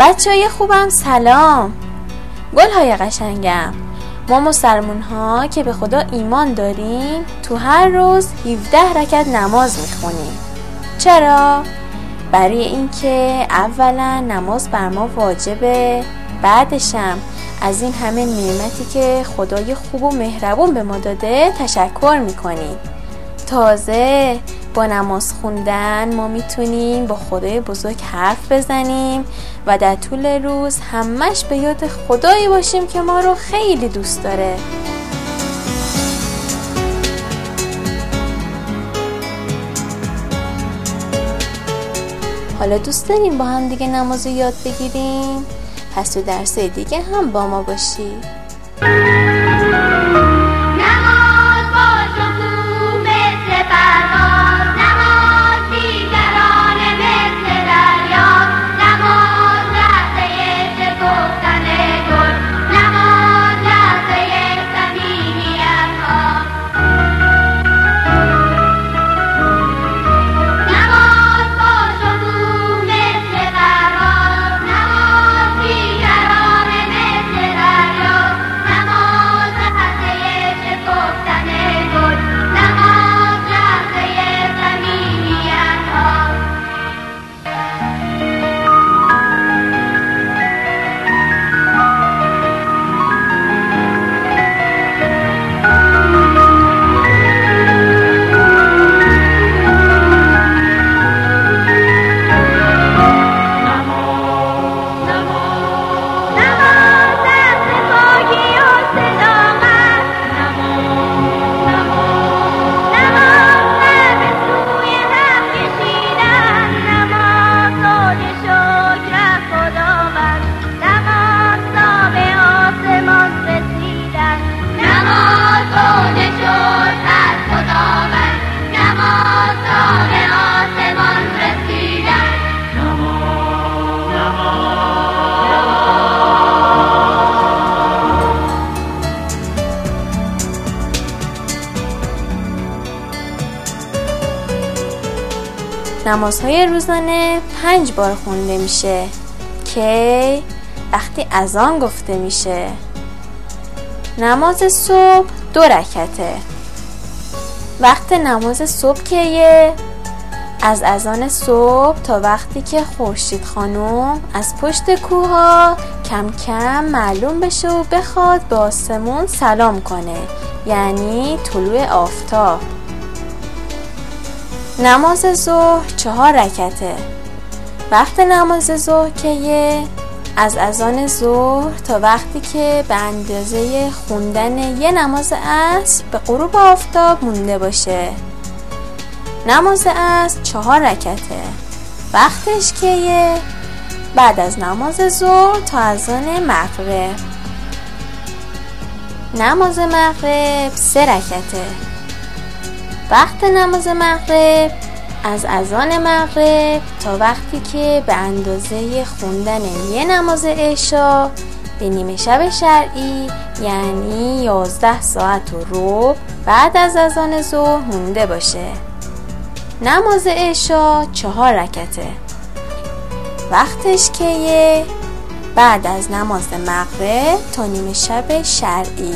بچه های خوبم سلام. گل های قشنگم. ما مسلمون ها که به خدا ایمان داریم تو هر روز 17 رکت نماز می‌خونیم. چرا؟ برای اینکه اولا نماز بر ما واجبه بعدشم از این همه نعمتی که خدای خوب و مهربون به ما داده تشکر می‌کنیم. تازه با نماز خوندن ما می‌تونیم با خدای بزرگ حرف بزنیم و در طول روز همش به یاد خدایی باشیم که ما رو خیلی دوست داره. حالا دوست داریم با هم دیگه نماز رو یاد بگیریم؟ پس تو درس دیگه هم با ما باشی. نمازهای روزانه پنج بار خونده میشه که وقتی اذان گفته میشه. نماز صبح دو رکته وقت نماز صبح کیه؟ از اذان صبح تا وقتی که خورشید خانم از پشت کوها کم کم معلوم بشه و بخواد به آسمون سلام کنه. یعنی طلوع آفتاب. نماز ظهر چهار رکته وقت نماز ظهر که از اذان ظهر تا وقتی که به اندازه خوندن یه نماز عصر به غروب آفتاب مونده باشه. نماز عصر چهار رکته وقتش که بعد از نماز ظهر تا اذان مغرب. نماز مغرب سه رکته وقت نماز مغرب از اذان مغرب تا وقتی که به اندازه خوندن یه نماز عشا به نیمه شب شرعی یعنی 11 ساعت و رو بعد از اذان ظهر مونده باشه. نماز عشا چهار رکته. وقتش که بعد از نماز مغرب تا نیمه شب شرعی.